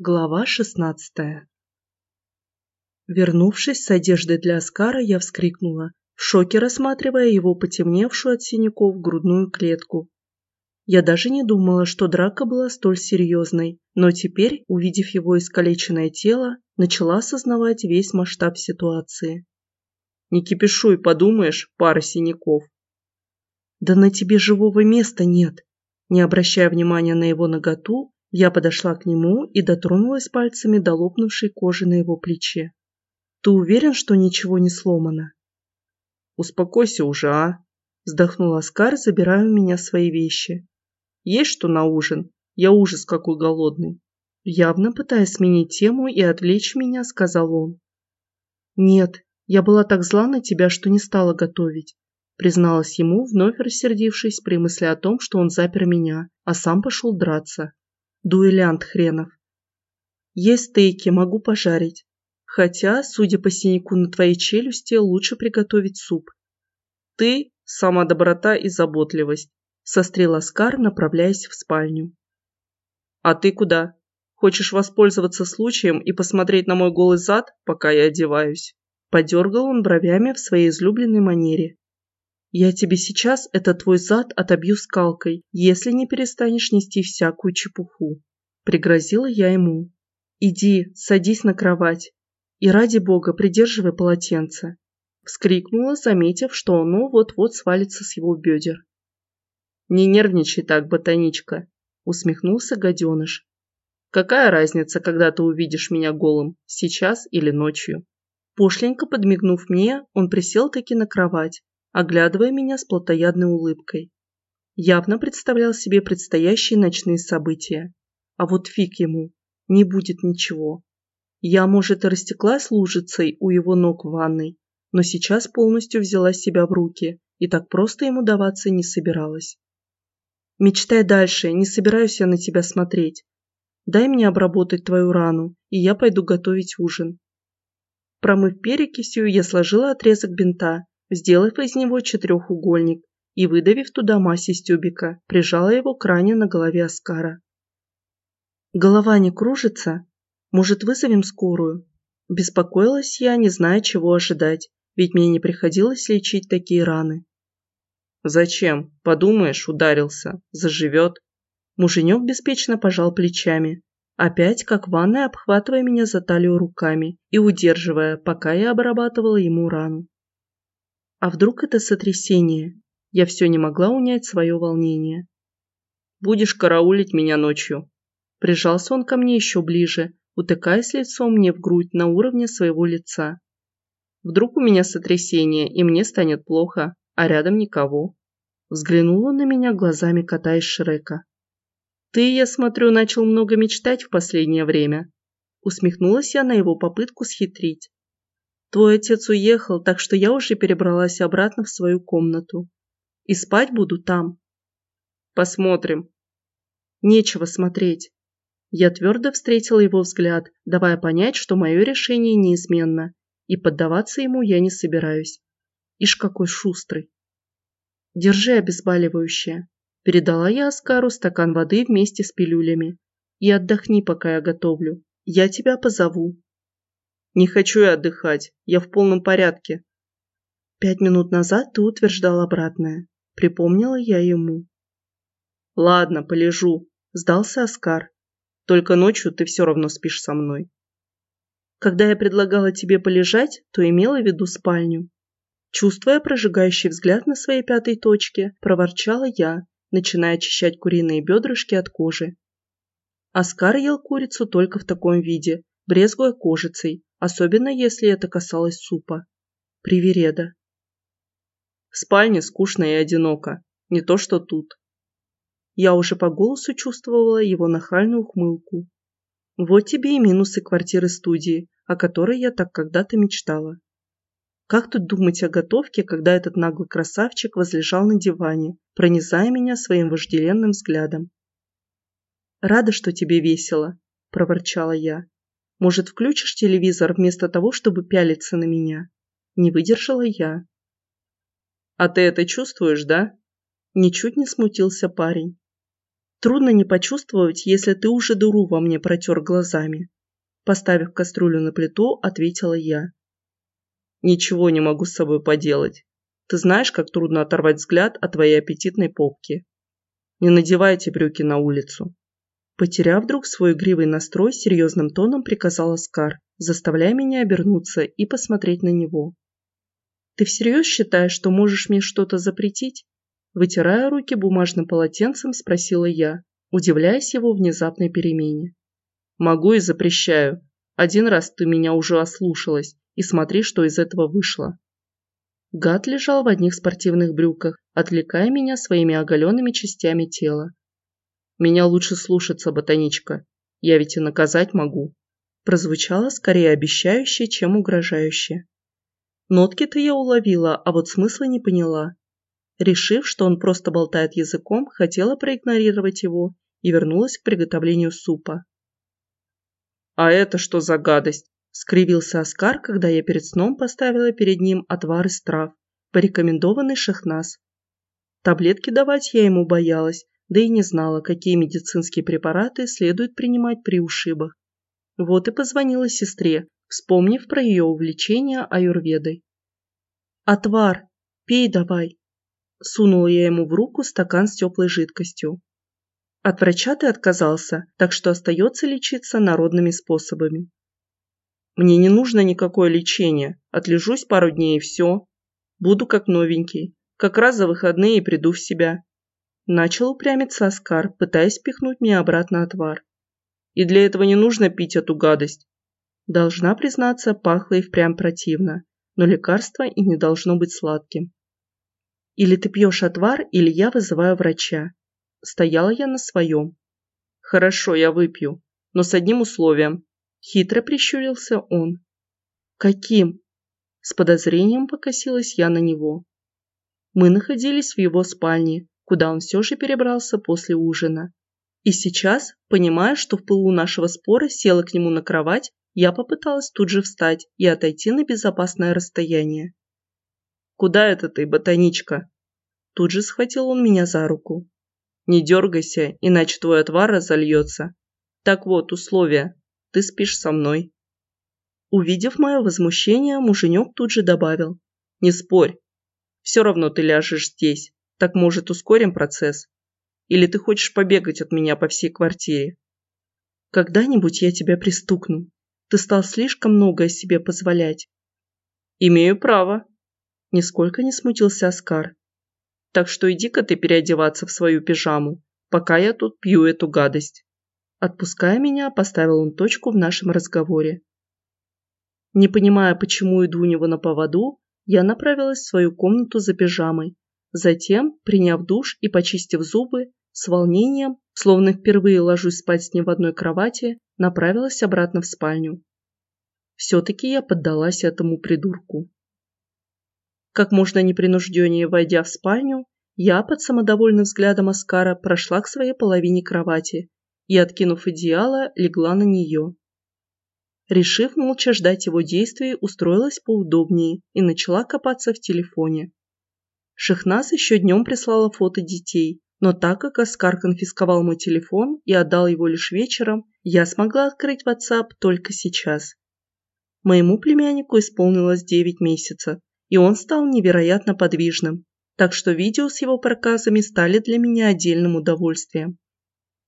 Глава шестнадцатая Вернувшись с одеждой для Оскара, я вскрикнула, в шоке рассматривая его потемневшую от синяков грудную клетку. Я даже не думала, что драка была столь серьезной, но теперь, увидев его искалеченное тело, начала осознавать весь масштаб ситуации. «Не кипишуй, подумаешь, пара синяков». «Да на тебе живого места нет!» Не обращая внимания на его наготу, я подошла к нему и дотронулась пальцами до лопнувшей кожи на его плече. «Ты уверен, что ничего не сломано?» «Успокойся уже, а!» Вздохнул Оскар, забирая у меня свои вещи. «Есть что на ужин? Я ужас какой голодный!» Явно пытаясь сменить тему и отвлечь меня, сказал он. «Нет, я была так зла на тебя, что не стала готовить призналась ему, вновь рассердившись при мысли о том, что он запер меня, а сам пошел драться. Дуэлянт хренов. Есть стейки, могу пожарить. Хотя, судя по синяку на твоей челюсти, лучше приготовить суп. Ты – сама доброта и заботливость, сострил Оскар, направляясь в спальню. А ты куда? Хочешь воспользоваться случаем и посмотреть на мой голый зад, пока я одеваюсь? Подергал он бровями в своей излюбленной манере. Я тебе сейчас этот твой зад отобью скалкой, если не перестанешь нести всякую чепуху. Пригрозила я ему. Иди, садись на кровать. И ради бога, придерживай полотенце. Вскрикнула, заметив, что оно вот-вот свалится с его бедер. Не нервничай так, ботаничка, усмехнулся гаденыш. Какая разница, когда ты увидишь меня голым, сейчас или ночью? Пошленько подмигнув мне, он присел таки на кровать, оглядывая меня с плотоядной улыбкой. Явно представлял себе предстоящие ночные события. А вот фиг ему, не будет ничего. Я, может, и растеклась лужицей у его ног в ванной, но сейчас полностью взяла себя в руки и так просто ему даваться не собиралась. Мечтай дальше, не собираюсь я на тебя смотреть. Дай мне обработать твою рану, и я пойду готовить ужин. Промыв перекисью, я сложила отрезок бинта сделав из него четырехугольник и, выдавив туда мазь из тюбика, прижала его к ране на голове Оскара. «Голова не кружится? Может, вызовем скорую?» Беспокоилась я, не зная, чего ожидать, ведь мне не приходилось лечить такие раны. «Зачем? Подумаешь, ударился. Заживет». Муженек беспечно пожал плечами, опять как ванной обхватывая меня за талию руками и удерживая, пока я обрабатывала ему рану. А вдруг это сотрясение? Я все не могла унять свое волнение. «Будешь караулить меня ночью». Прижался он ко мне еще ближе, утыкаясь лицом мне в грудь на уровне своего лица. «Вдруг у меня сотрясение, и мне станет плохо, а рядом никого». Взглянул на меня глазами кота из Шрека. «Ты, я смотрю, начал много мечтать в последнее время». Усмехнулась я на его попытку схитрить. Твой отец уехал, так что я уже перебралась обратно в свою комнату. И спать буду там. Посмотрим. Нечего смотреть. Я твердо встретила его взгляд, давая понять, что мое решение неизменно, и поддаваться ему я не собираюсь. Ишь какой шустрый. Держи обезболивающее. Передала я Оскару стакан воды вместе с пилюлями. И отдохни, пока я готовлю. Я тебя позову. Не хочу я отдыхать, я в полном порядке. Пять минут назад ты утверждал обратное. Припомнила я ему. Ладно, полежу, сдался Оскар. Только ночью ты все равно спишь со мной. Когда я предлагала тебе полежать, то имела в виду спальню. Чувствуя прожигающий взгляд на своей пятой точке, проворчала я, начиная очищать куриные бедрышки от кожи. Оскар ел курицу только в таком виде, брезгуя кожицей, особенно если это касалось супа. Привереда. В спальне скучно и одиноко, не то что тут. Я уже по голосу чувствовала его нахальную ухмылку. Вот тебе и минусы квартиры-студии, о которой я так когда-то мечтала. Как тут думать о готовке, когда этот наглый красавчик возлежал на диване, пронизая меня своим вожделенным взглядом? «Рада, что тебе весело», – проворчала я. Может, включишь телевизор вместо того, чтобы пялиться на меня? Не выдержала я. А ты это чувствуешь, да? Ничуть не смутился парень. Трудно не почувствовать, если ты уже дыру во мне протер глазами. Поставив кастрюлю на плиту, ответила я. Ничего не могу с собой поделать. Ты знаешь, как трудно оторвать взгляд от твоей аппетитной попки. Не надевайте брюки на улицу. Потеряв вдруг свой игривый настрой, серьезным тоном приказал Оскар, заставляя меня обернуться и посмотреть на него. «Ты всерьез считаешь, что можешь мне что-то запретить?» Вытирая руки бумажным полотенцем, спросила я, удивляясь его внезапной перемене. «Могу и запрещаю. Один раз ты меня уже ослушалась, и смотри, что из этого вышло». Гад лежал в одних спортивных брюках, отвлекая меня своими оголенными частями тела. «Меня лучше слушаться, ботаничка. Я ведь и наказать могу». Прозвучало скорее обещающе, чем угрожающе. Нотки-то я уловила, а вот смысла не поняла. Решив, что он просто болтает языком, хотела проигнорировать его и вернулась к приготовлению супа. «А это что за гадость?» скривился Оскар, когда я перед сном поставила перед ним отвар из трав, порекомендованный Шахназ. Таблетки давать я ему боялась, да и не знала, какие медицинские препараты следует принимать при ушибах. Вот и позвонила сестре, вспомнив про ее увлечение аюрведой. «Отвар! Пей давай!» Сунула я ему в руку стакан с теплой жидкостью. От врача ты отказался, так что остается лечиться народными способами. Мне не нужно никакое лечение. Отлежусь пару дней и все. Буду как новенький. Как раз за выходные приду в себя. Начал упрямиться Оскар, пытаясь пихнуть мне обратно отвар. И для этого не нужно пить эту гадость. Должна признаться, пахло и впрямь противно, но лекарство и не должно быть сладким. Или ты пьешь отвар, или я вызываю врача. Стояла я на своем. Хорошо, я выпью, но с одним условием. Хитро прищурился он. Каким? С подозрением покосилась я на него. Мы находились в его спальне, куда он все же перебрался после ужина. И сейчас, понимая, что в пылу нашего спора села к нему на кровать, я попыталась тут же встать и отойти на безопасное расстояние. «Куда это ты, ботаничка?» Тут же схватил он меня за руку. «Не дергайся, иначе твой отвар разольется. Так вот, условия. Ты спишь со мной». Увидев мое возмущение, муженек тут же добавил. «Не спорь. Все равно ты ляжешь здесь. Так, может, ускорим процесс? Или ты хочешь побегать от меня по всей квартире?» «Когда-нибудь я тебя пристукну. Ты стал слишком много о себе позволять». «Имею право», – нисколько не смутился Оскар. «Так что иди-ка ты переодеваться в свою пижаму, пока я тут пью эту гадость». Отпуская меня, поставил он точку в нашем разговоре. Не понимая, почему иду у него на поводу, я направилась в свою комнату за пижамой. Затем, приняв душ и почистив зубы, с волнением, словно впервые ложусь спать с ним в одной кровати, направилась обратно в спальню. Все-таки я поддалась этому придурку. Как можно непринужденнее войдя в спальню, я под самодовольным взглядом Оскара прошла к своей половине кровати и, откинув одеяло, легла на нее. Решив молча ждать его действий, устроилась поудобнее и начала копаться в телефоне. Шахназ еще днем прислала фото детей, но так как Оскар конфисковал мой телефон и отдал его лишь вечером, я смогла открыть WhatsApp только сейчас. Моему племяннику исполнилось 9 месяцев, и он стал невероятно подвижным, так что видео с его проказами стали для меня отдельным удовольствием.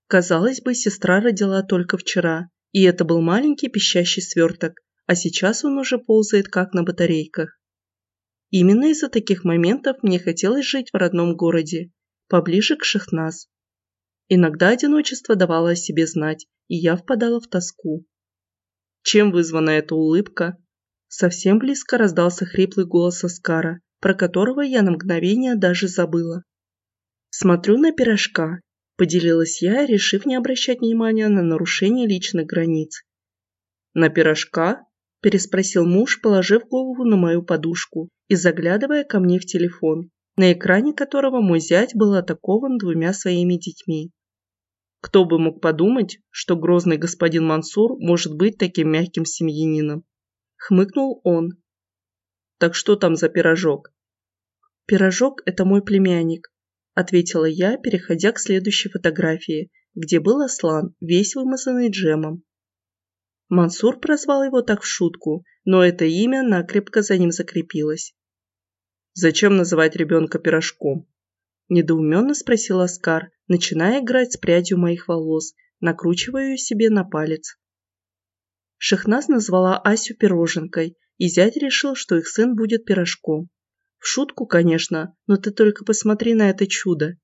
Казалось бы, сестра родила только вчера, и это был маленький пищащий сверток, а сейчас он уже ползает как на батарейках. Именно из-за таких моментов мне хотелось жить в родном городе, поближе к Шахназ. Иногда одиночество давало о себе знать, и я впадала в тоску. Чем вызвана эта улыбка? Совсем близко раздался хриплый голос Оскара, про которого я на мгновение даже забыла. Смотрю на пирожка Поделилась я, решив не обращать внимания на нарушение личных границ. «На пирожка?» – переспросил муж, положив голову на мою подушку и заглядывая ко мне в телефон, на экране которого мой зять был атакован двумя своими детьми. Кто бы мог подумать, что грозный господин Мансур может быть таким мягким семьянином? Хмыкнул он. Так что там за пирожок? Пирожок – это мой племянник, ответила я, переходя к следующей фотографии, где был Аслан, весь вымазанный джемом. Мансур прозвал его так в шутку, но это имя накрепко за ним закрепилось. «Зачем называть ребенка пирожком?» Недоуменно спросил Оскар, начиная играть с прядью моих волос, накручивая ее себе на палец. Шахназ назвала Асю пироженкой, и зять решил, что их сын будет пирожком. В шутку, конечно, но ты только посмотри на это чудо.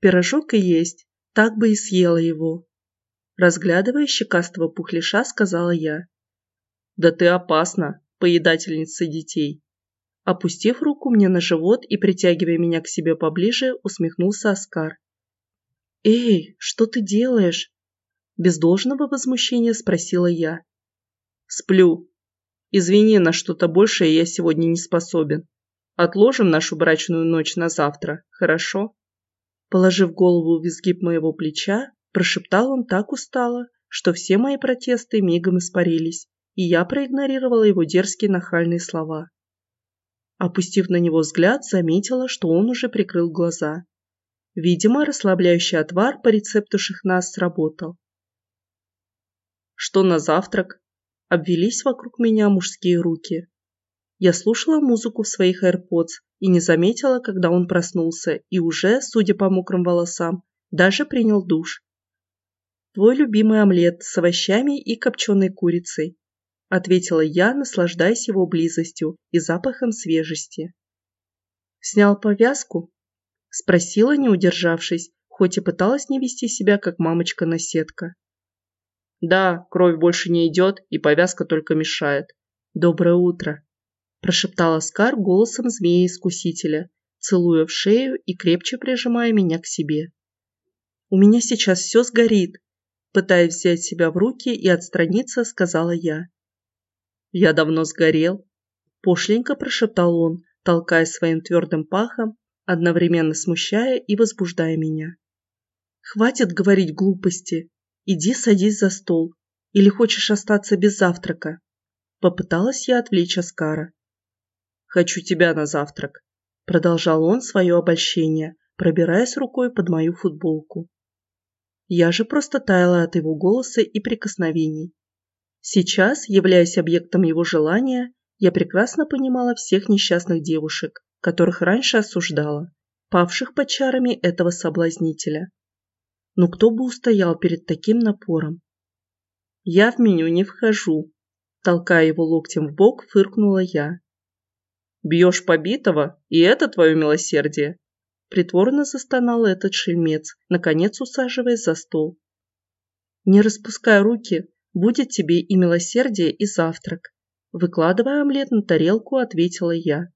Пирожок и есть, так бы и съела его. Разглядывая щекастого пухляша, сказала я. Да ты опасна, поедательница детей. Опустив руку мне на живот и притягивая меня к себе поближе, усмехнулся Оскар. «Эй, что ты делаешь?» Без должного возмущения спросила я. «Сплю. Извини, на что-то большее я сегодня не способен. Отложим нашу брачную ночь на завтра, хорошо?» Положив голову в изгиб моего плеча, прошептал он так устало, что все мои протесты мигом испарились, и я проигнорировала его дерзкие нахальные слова. Опустив на него взгляд, заметила, что он уже прикрыл глаза. Видимо, расслабляющий отвар по рецепту Шихнас сработал. «Что на завтрак?» Обвелись вокруг меня мужские руки. Я слушала музыку в своих AirPods и не заметила, когда он проснулся и уже, судя по мокрым волосам, даже принял душ. «Твой любимый омлет с овощами и копченой курицей», ответила я, наслаждаясь его близостью и запахом свежести. «Снял повязку?» Спросила, не удержавшись, хоть и пыталась не вести себя, как мамочка-наседка. «Да, кровь больше не идет, и повязка только мешает». «Доброе утро», – прошептал Оскар голосом змея-искусителя, целуя в шею и крепче прижимая меня к себе. «У меня сейчас все сгорит», – пытаясь взять себя в руки и отстраниться, сказала я. «Я давно сгорел», – пошленько прошептал он, толкая своим твердым пахом одновременно смущая и возбуждая меня. «Хватит говорить глупости. Иди садись за стол. Или хочешь остаться без завтрака?» Попыталась я отвлечь Аскара. «Хочу тебя на завтрак», – продолжал он свое обольщение, пробираясь рукой под мою футболку. Я же просто таяла от его голоса и прикосновений. Сейчас, являясь объектом его желания, я прекрасно понимала всех несчастных девушек, которых раньше осуждала, павших под чарами этого соблазнителя. Но кто бы устоял перед таким напором? «Я в меню не вхожу», – толкая его локтем в бок, фыркнула я. «Бьешь побитого, и это твое милосердие?» Притворно застонал этот шельмец, наконец усаживаясь за стол. «Не распускай руки, будет тебе и милосердие, и завтрак», выкладывая омлет на тарелку, ответила я.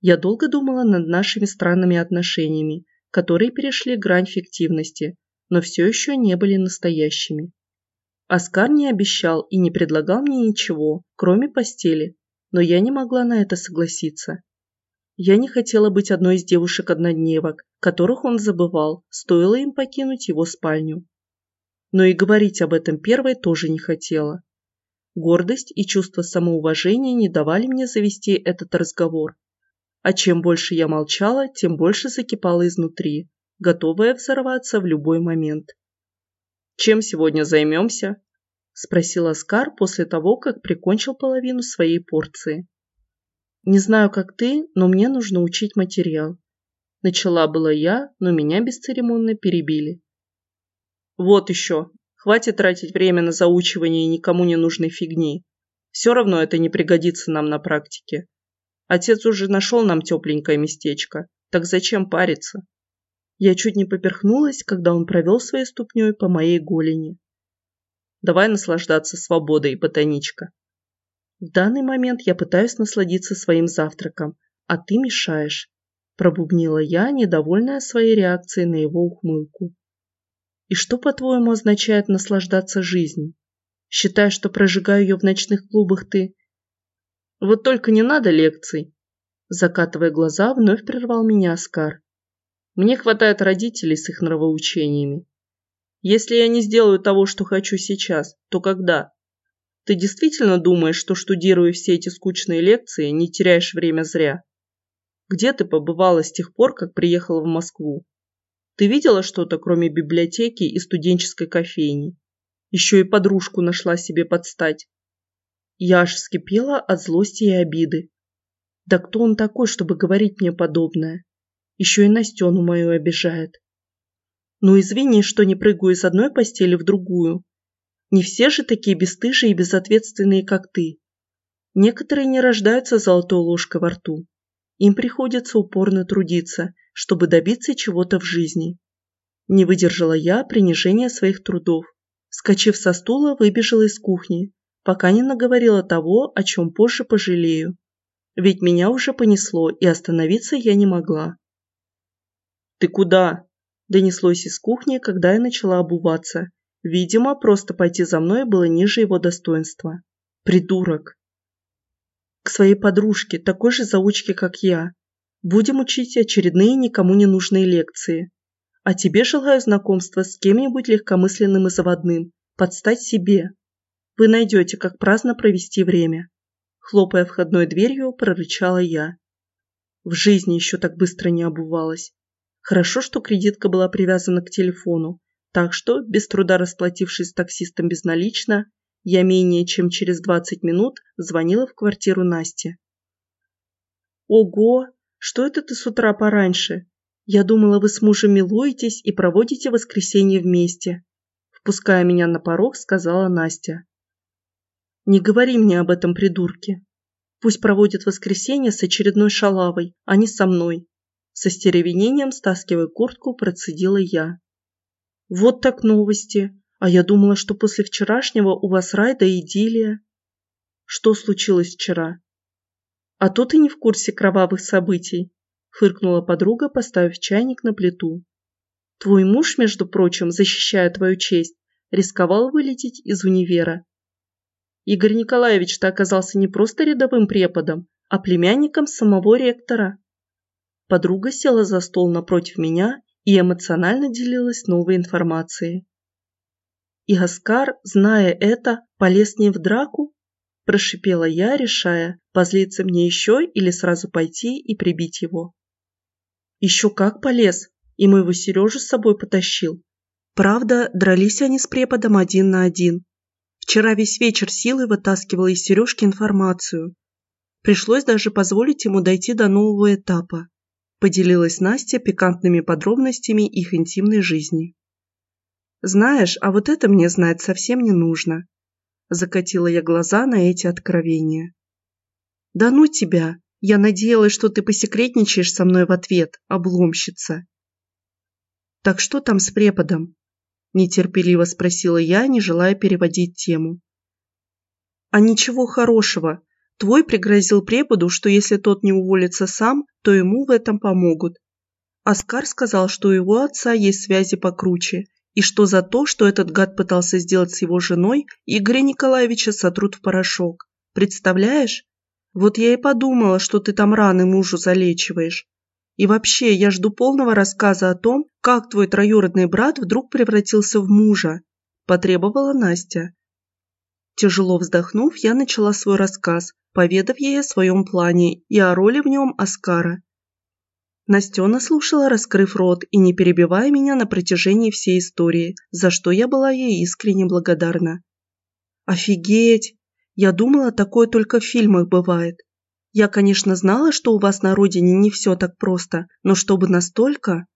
Я долго думала над нашими странными отношениями, которые перешли грань фиктивности, но все еще не были настоящими. Оскар не обещал и не предлагал мне ничего, кроме постели, но я не могла на это согласиться. Я не хотела быть одной из девушек-однодневок, которых он забывал, стоило им покинуть его спальню. Но и говорить об этом первой тоже не хотела. Гордость и чувство самоуважения не давали мне завести этот разговор, а чем больше я молчала, тем больше закипала изнутри, готовая взорваться в любой момент. «Чем сегодня займемся?» – спросил Оскар после того, как прикончил половину своей порции. «Не знаю, как ты, но мне нужно учить материал». Начала была я, но меня бесцеремонно перебили. «Вот еще. Хватит тратить время на заучивание никому не нужной фигни. Все равно это не пригодится нам на практике. Отец уже нашел нам тепленькое местечко. Так зачем париться? Я чуть не поперхнулась, когда он провел своей ступней по моей голени. Давай наслаждаться свободой, ботаничка. В данный момент я пытаюсь насладиться своим завтраком, а ты мешаешь. Пробубнила я, недовольная своей реакцией на его ухмылку. И что, по-твоему, означает наслаждаться жизнью? Считаешь, что прожигаю ее в ночных клубах ты вот только не надо лекций. Закатывая глаза, вновь прервал меня Оскар. Мне хватает родителей с их нравоучениями. Если я не сделаю того, что хочу сейчас, то когда? Ты действительно думаешь, что штудируя все эти скучные лекции, не теряешь время зря? Где ты побывала с тех пор, как приехала в Москву? Ты видела что-то, кроме библиотеки и студенческой кофейни? Еще и подружку нашла себе подстать. Я аж вскипела от злости и обиды. Да кто он такой, чтобы говорить мне подобное? Еще и Настену мою обижает. Ну извини, что не прыгаю из одной постели в другую. Не все же такие бесстыжие и безответственные, как ты. Некоторые не рождаются золотой ложкой во рту. Им приходится упорно трудиться, чтобы добиться чего-то в жизни. Не выдержала я принижения своих трудов. Скочив со стула, выбежала из кухни, пока не наговорила того, о чем позже пожалею. Ведь меня уже понесло, и остановиться я не могла. «Ты куда?» – донеслось из кухни, когда я начала обуваться. Видимо, просто пойти за мной было ниже его достоинства. Придурок. К своей подружке, такой же заучке, как я. Будем учить очередные никому не нужные лекции. А тебе желаю знакомства с кем-нибудь легкомысленным и заводным. Подстать себе. Вы найдете, как праздно провести время. Хлопая входной дверью, прорычала я. В жизни еще так быстро не обувалась. Хорошо, что кредитка была привязана к телефону, так что, без труда расплатившись с таксистом безналично, я менее чем через 20 минут звонила в квартиру Насти. «Ого! Что это ты с утра пораньше? Я думала, вы с мужем милуетесь и проводите воскресенье вместе», впуская меня на порог, сказала Настя. «Не говори мне об этом придурке. Пусть проводит воскресенье с очередной шалавой, а не со мной». Со стеревенением, стаскивая куртку, процедила я. «Вот так новости. А я думала, что после вчерашнего у вас рай да идиллия. Что случилось вчера? А то ты не в курсе кровавых событий, фыркнула подруга, поставив чайник на плиту. Твой муж, между прочим, защищая твою честь, рисковал вылететь из универа. Игорь Николаевич-то оказался не просто рядовым преподом, а племянником самого ректора. Подруга села за стол напротив меня и эмоционально делилась новой информацией. И Оскар, зная это, полез не в драку? Прошипела я, решая, позлиться мне еще или сразу пойти и прибить его. Еще как полез, и моего Сережу с собой потащил. Правда, дрались они с преподом один на один. Вчера весь вечер силой вытаскивала из Сережки информацию. Пришлось даже позволить ему дойти до нового этапа. Поделилась Настя пикантными подробностями их интимной жизни. Знаешь, а вот это мне знать совсем не нужно. Закатила я глаза на эти откровения. Да ну тебя! Я надеялась, что ты посекретничаешь со мной в ответ, обломщица. Так что там с преподом? Нетерпеливо спросила я, не желая переводить тему. А ничего хорошего. Твой пригрозил преподу, что если тот не уволится сам, то ему в этом помогут. Оскар сказал, что у его отца есть связи покруче, и что за то, что этот гад пытался сделать с его женой, Игоря Николаевича сотрут в порошок. Представляешь? Вот я и подумала, что ты там раны мужу залечиваешь. И вообще, я жду полного рассказа о том, как твой троюродный брат вдруг превратился в мужа, потребовала Настя. Тяжело вздохнув, я начала свой рассказ, поведав ей о своем плане и о роли в нем Оскара. Настена слушала, раскрыв рот и не перебивая меня на протяжении всей истории, за что я была ей искренне благодарна. «Офигеть! Я думала, такое только в фильмах бывает. Я, конечно, знала, что у вас на родине не все так просто, но чтобы настолько...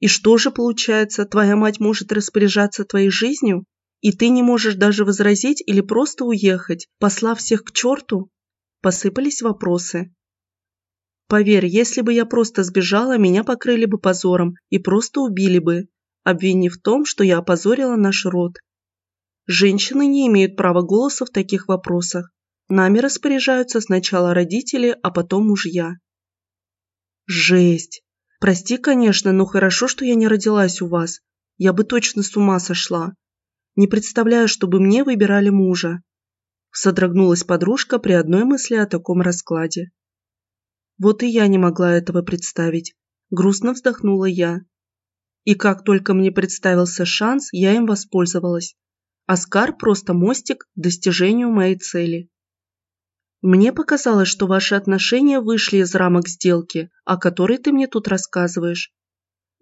И что же получается, твоя мать может распоряжаться твоей жизнью, и ты не можешь даже возразить или просто уехать, послав всех к черту?» Посыпались вопросы. Поверь, если бы я просто сбежала, меня покрыли бы позором и просто убили бы, обвинив в том, что я опозорила наш род. Женщины не имеют права голоса в таких вопросах. Нами распоряжаются сначала родители, а потом мужья. Жесть. Прости, конечно, но хорошо, что я не родилась у вас. Я бы точно с ума сошла. Не представляю, чтобы мне выбирали мужа. Содрогнулась подружка при одной мысли о таком раскладе. Вот и я не могла этого представить. Грустно вздохнула я. И как только мне представился шанс, я им воспользовалась. Оскар просто мостик к достижению моей цели. Мне показалось, что ваши отношения вышли из рамок сделки, о которой ты мне тут рассказываешь.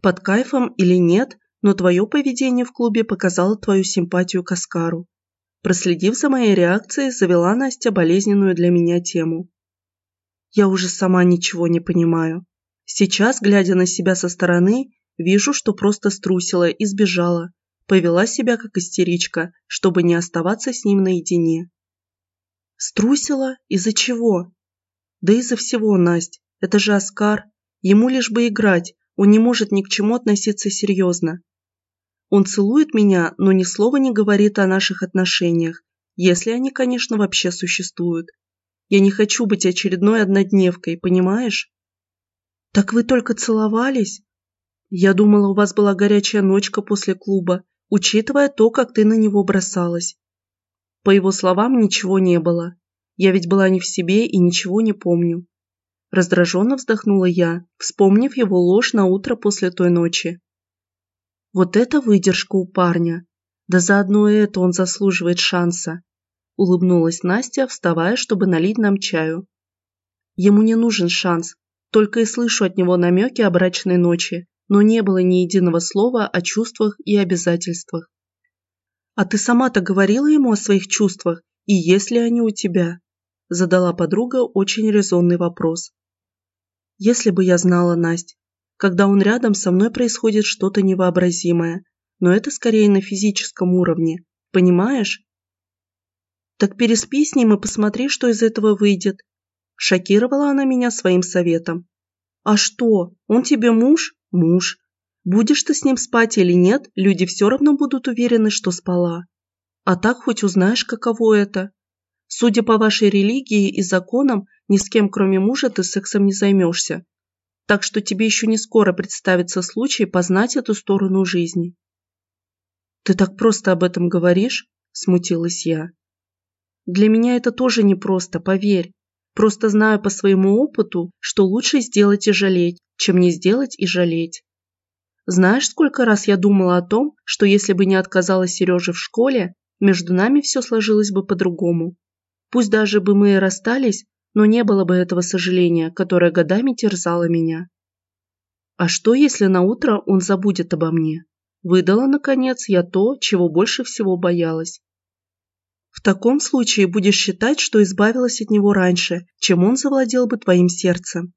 Под кайфом или нет, но твое поведение в клубе показало твою симпатию к Оскару. Проследив за моей реакцией, завела Настя болезненную для меня тему. Я уже сама ничего не понимаю. Сейчас, глядя на себя со стороны, вижу, что просто струсила и сбежала, повела себя как истеричка, чтобы не оставаться с ним наедине. Струсила? Из-за чего? Да из-за всего, Насть. Это же Оскар. Ему лишь бы играть, он не может ни к чему относиться серьезно. Он целует меня, но ни слова не говорит о наших отношениях, если они, конечно, вообще существуют. Я не хочу быть очередной однодневкой, понимаешь? Так вы только целовались? Я думала, у вас была горячая ночка после клуба, учитывая то, как ты на него бросалась. По его словам, ничего не было. Я ведь была не в себе и ничего не помню. Раздраженно вздохнула я, вспомнив его ложь на утро после той ночи. Вот это выдержка у парня. Да заодно это он заслуживает шанса. Улыбнулась Настя, вставая, чтобы налить нам чаю. Ему не нужен шанс. Только и слышу от него намеки о брачной ночи, но не было ни единого слова о чувствах и обязательствах. «А ты сама-то говорила ему о своих чувствах, и есть ли они у тебя?» Задала подруга очень резонный вопрос. «Если бы я знала, Насть, когда он рядом, со мной происходит что-то невообразимое, но это скорее на физическом уровне, понимаешь?» «Так переспи с ним и посмотри, что из этого выйдет», Шокировала она меня своим советом. «А что, он тебе муж? Муж. Будешь ты с ним спать или нет, люди все равно будут уверены, что спала. А так хоть узнаешь, каково это. Судя по вашей религии и законам, ни с кем, кроме мужа, ты сексом не займешься. Так что тебе еще не скоро представится случай познать эту сторону жизни. «Ты так просто об этом говоришь?» – смутилась я. «Для меня это тоже непросто, поверь. Просто знаю по своему опыту, что лучше сделать и жалеть, чем не сделать и жалеть. Знаешь, сколько раз я думала о том, что если бы не отказала Сереже в школе, между нами все сложилось бы по-другому. Пусть даже бы мы и расстались, но не было бы этого сожаления, которое годами терзало меня. А что, если на утро он забудет обо мне? Выдала, наконец, я то, чего больше всего боялась. В таком случае будешь считать, что избавилась от него раньше, чем он завладел бы твоим сердцем.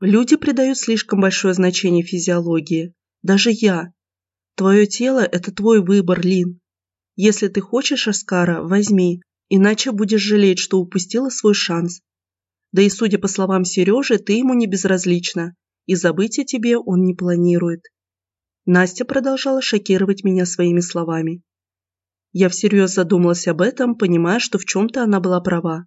Люди придают слишком большое значение физиологии. Даже я. Твое тело – это твой выбор, Лин. Если ты хочешь Оскара, возьми, иначе будешь жалеть, что упустила свой шанс. Да и судя по словам Сережи, ты ему не безразлична, и забыть о тебе он не планирует. Настя продолжала шокировать меня своими словами. Я всерьез задумалась об этом, понимая, что в чем-то она была права.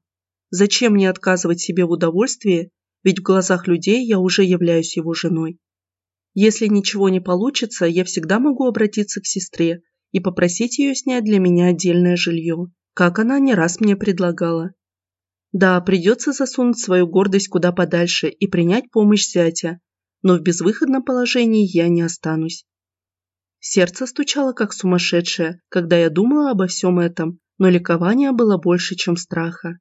Зачем мне отказывать себе в удовольствии, ведь в глазах людей я уже являюсь его женой. Если ничего не получится, я всегда могу обратиться к сестре и попросить ее снять для меня отдельное жилье, как она не раз мне предлагала. Да, придется засунуть свою гордость куда подальше и принять помощь зятя, но в безвыходном положении я не останусь. Сердце стучало как сумасшедшее, когда я думала обо всем этом, но ликования было больше, чем страха.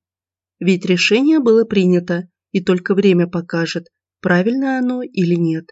Ведь решение было принято, и только время покажет, правильно оно или нет.